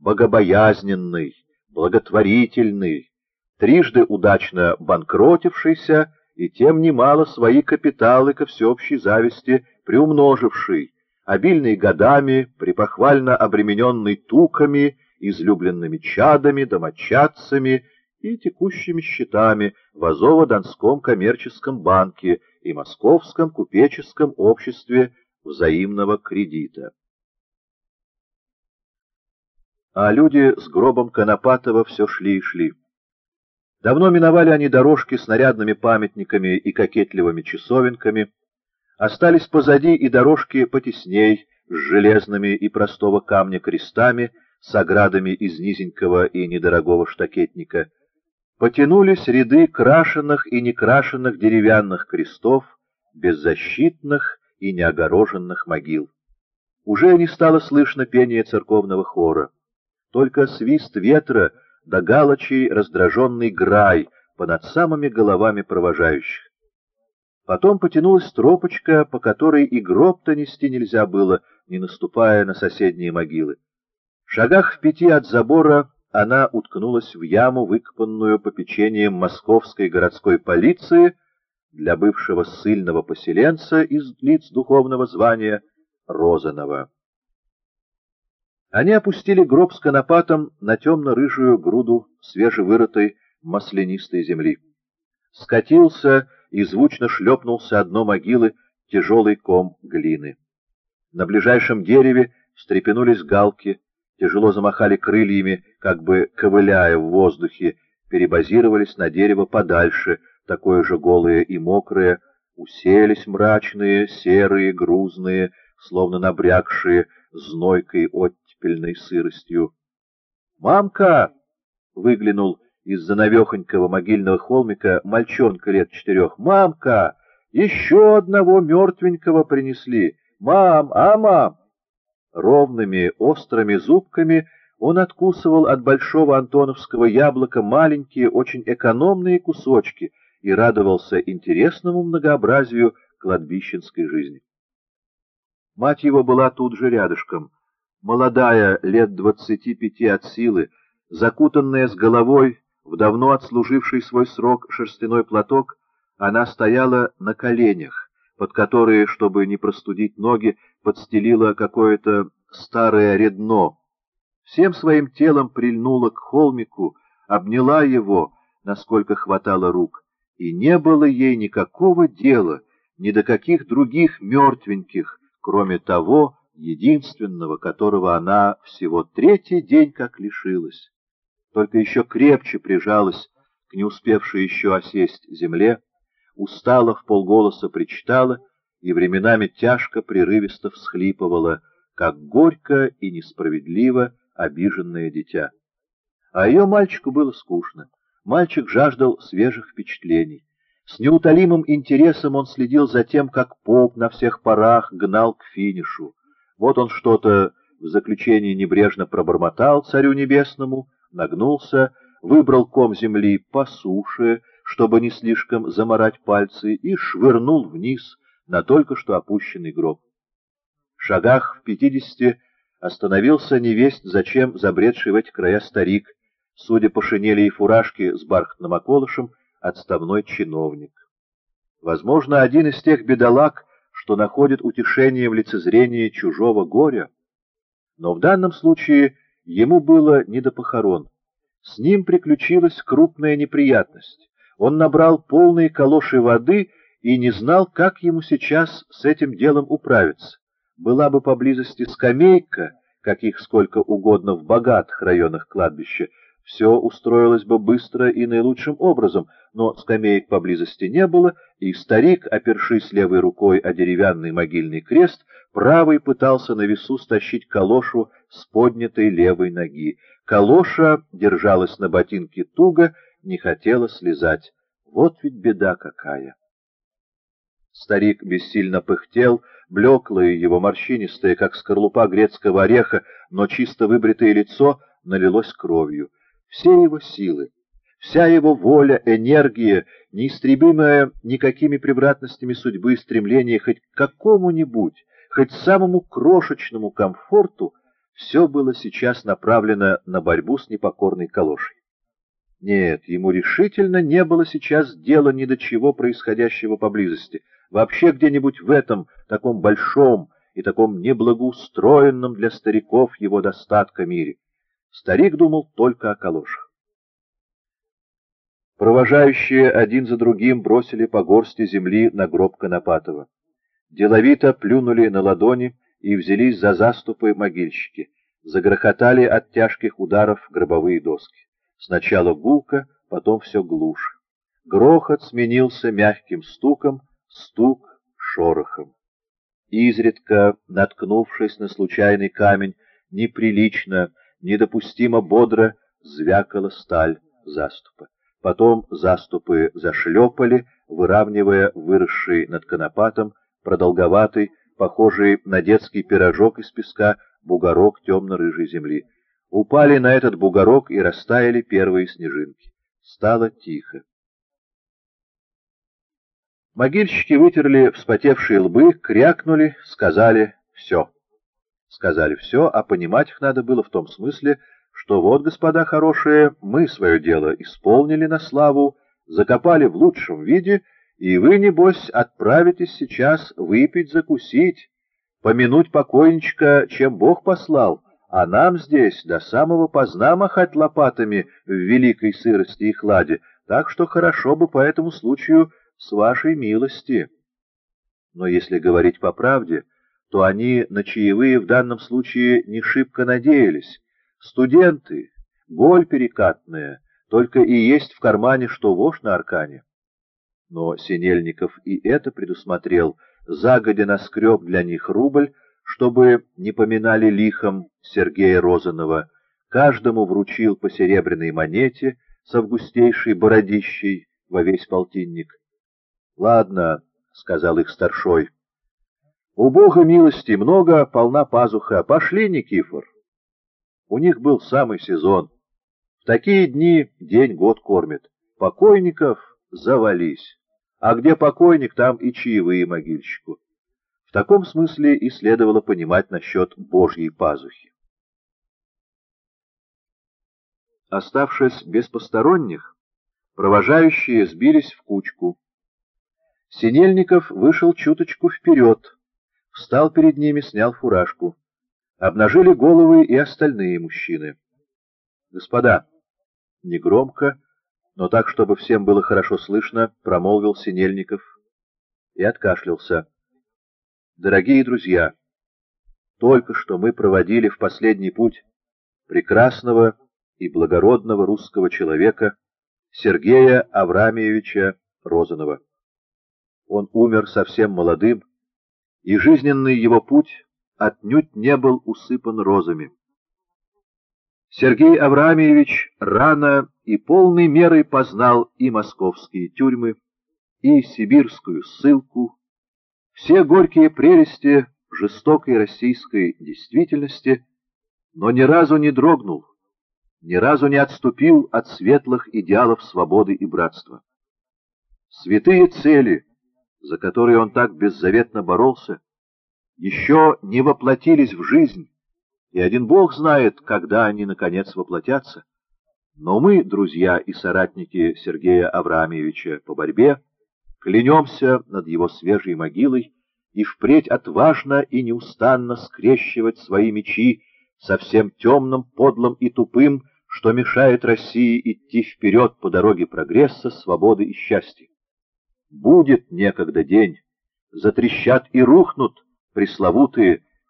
богобоязненный, благотворительный, трижды удачно банкротившийся и тем немало свои капиталы ко всеобщей зависти приумноживший, обильный годами, припохвально обремененный туками, излюбленными чадами, домочадцами и текущими счетами в Азово-Донском коммерческом банке и Московском купеческом обществе взаимного кредита. А люди с гробом Конопатова все шли и шли. Давно миновали они дорожки с нарядными памятниками и кокетливыми часовенками, остались позади и дорожки потесней с железными и простого камня крестами, с оградами из низенького и недорогого штакетника. Потянулись ряды крашенных и некрашенных деревянных крестов, беззащитных и неогороженных могил. Уже не стало слышно пения церковного хора. Только свист ветра да галочий раздраженный грай понад самыми головами провожающих. Потом потянулась тропочка, по которой и гроб-то нести нельзя было, не наступая на соседние могилы. В шагах в пяти от забора она уткнулась в яму, выкопанную попечением московской городской полиции для бывшего ссыльного поселенца из лиц духовного звания Розанова. Они опустили гроб с конопатом на темно-рыжую груду свежевырытой маслянистой земли. Скатился и звучно шлепнулся одно могилы тяжелый ком глины. На ближайшем дереве встрепенулись галки, тяжело замахали крыльями, как бы ковыляя в воздухе, перебазировались на дерево подальше, такое же голое и мокрое, уселись мрачные, серые, грузные, словно набрякшие, знойкой оттепельной сыростью. «Мамка!» — выглянул из-за навехонького могильного холмика мальчонка лет четырех. «Мамка! Еще одного мертвенького принесли! Мам! А, мам!» Ровными острыми зубками он откусывал от большого антоновского яблока маленькие, очень экономные кусочки и радовался интересному многообразию кладбищенской жизни. Мать его была тут же рядышком, молодая, лет двадцати пяти от силы, закутанная с головой в давно отслуживший свой срок шерстяной платок, она стояла на коленях, под которые, чтобы не простудить ноги, подстелила какое-то старое редно. Всем своим телом прильнула к холмику, обняла его, насколько хватало рук, и не было ей никакого дела ни до каких других мертвеньких, кроме того, единственного, которого она всего третий день как лишилась. Только еще крепче прижалась к не успевшей еще осесть земле, устала в полголоса причитала и временами тяжко прерывисто всхлипывала, как горько и несправедливо обиженное дитя. А ее мальчику было скучно. Мальчик жаждал свежих впечатлений. С неутолимым интересом он следил за тем, как поп на всех парах гнал к финишу. Вот он что-то в заключении небрежно пробормотал царю небесному, нагнулся, выбрал ком земли по суше, чтобы не слишком заморать пальцы, и швырнул вниз на только что опущенный гроб. В шагах в пятидесяти остановился невесть, зачем забредший в эти края старик, судя по шинели и фуражке с бархатным околышем, отставной чиновник. Возможно, один из тех бедолаг, что находит утешение в лицезрении чужого горя. Но в данном случае ему было не до похорон. С ним приключилась крупная неприятность. Он набрал полные калоши воды и не знал, как ему сейчас с этим делом управиться. Была бы поблизости скамейка, каких сколько угодно в богатых районах кладбища, все устроилось бы быстро и наилучшим образом, но скамеек поблизости не было, и старик, опершись левой рукой о деревянный могильный крест, правой пытался на весу стащить калошу с поднятой левой ноги. Калоша держалась на ботинке туго, не хотела слезать. Вот ведь беда какая! Старик бессильно пыхтел, блеклое его морщинистое, как скорлупа грецкого ореха, но чисто выбритое лицо налилось кровью. Все его силы, вся его воля, энергия, неистребимое никакими превратностями судьбы стремление хоть к какому-нибудь, хоть самому крошечному комфорту, все было сейчас направлено на борьбу с непокорной калошей. Нет, ему решительно не было сейчас дела ни до чего происходящего поблизости, вообще где-нибудь в этом таком большом и таком неблагоустроенном для стариков его достатка мире. Старик думал только о калошах. Провожающие один за другим бросили по горсти земли на гроб Конопатова. Деловито плюнули на ладони и взялись за заступы могильщики. Загрохотали от тяжких ударов гробовые доски. Сначала гулко, потом все глуше. Грохот сменился мягким стуком, стук — шорохом. Изредка, наткнувшись на случайный камень, неприлично, недопустимо бодро звякала сталь заступа. Потом заступы зашлепали, выравнивая выросший над конопатом продолговатый, похожий на детский пирожок из песка, бугорок темно-рыжей земли. Упали на этот бугорок и растаяли первые снежинки. Стало тихо. Могильщики вытерли вспотевшие лбы, крякнули, сказали «все». Сказали «все», а понимать их надо было в том смысле, что вот, господа хорошие, мы свое дело исполнили на славу, закопали в лучшем виде, и вы, небось, отправитесь сейчас выпить, закусить, помянуть покойничка, чем Бог послал, а нам здесь до самого поздна махать лопатами в великой сырости и хладе, так что хорошо бы по этому случаю с вашей милости. Но если говорить по правде, то они на чаевые в данном случае не шибко надеялись. Студенты, голь перекатная, только и есть в кармане, что вошь на аркане. Но Синельников и это предусмотрел, загодя наскреб для них рубль, чтобы не поминали лихом Сергея Розанова, каждому вручил по серебряной монете с августейшей бородищей во весь полтинник. — Ладно, — сказал их старшой, — у Бога милости много, полна пазуха. Пошли, Никифор. У них был самый сезон. В такие дни день-год кормит. Покойников завались. А где покойник, там и чаевые могильщику. В таком смысле и следовало понимать насчет Божьей пазухи. Оставшись без посторонних, провожающие сбились в кучку. Синельников вышел чуточку вперед, встал перед ними, снял фуражку. Обнажили головы и остальные мужчины. «Господа!» Негромко, но так, чтобы всем было хорошо слышно, промолвил Синельников и откашлялся. Дорогие друзья, только что мы проводили в последний путь прекрасного и благородного русского человека Сергея Аврамиевича Розанова. Он умер совсем молодым, и жизненный его путь отнюдь не был усыпан розами. Сергей Авраамьевич рано и полной мерой познал и московские тюрьмы, и сибирскую ссылку, все горькие прелести жестокой российской действительности, но ни разу не дрогнул, ни разу не отступил от светлых идеалов свободы и братства. Святые цели, за которые он так беззаветно боролся, еще не воплотились в жизнь, и один Бог знает, когда они, наконец, воплотятся. Но мы, друзья и соратники Сергея Авраамьевича по борьбе, клянемся над его свежей могилой и впредь отважно и неустанно скрещивать свои мечи со всем темным, подлым и тупым, что мешает России идти вперед по дороге прогресса, свободы и счастья. Будет некогда день, затрещат и рухнут пресловутые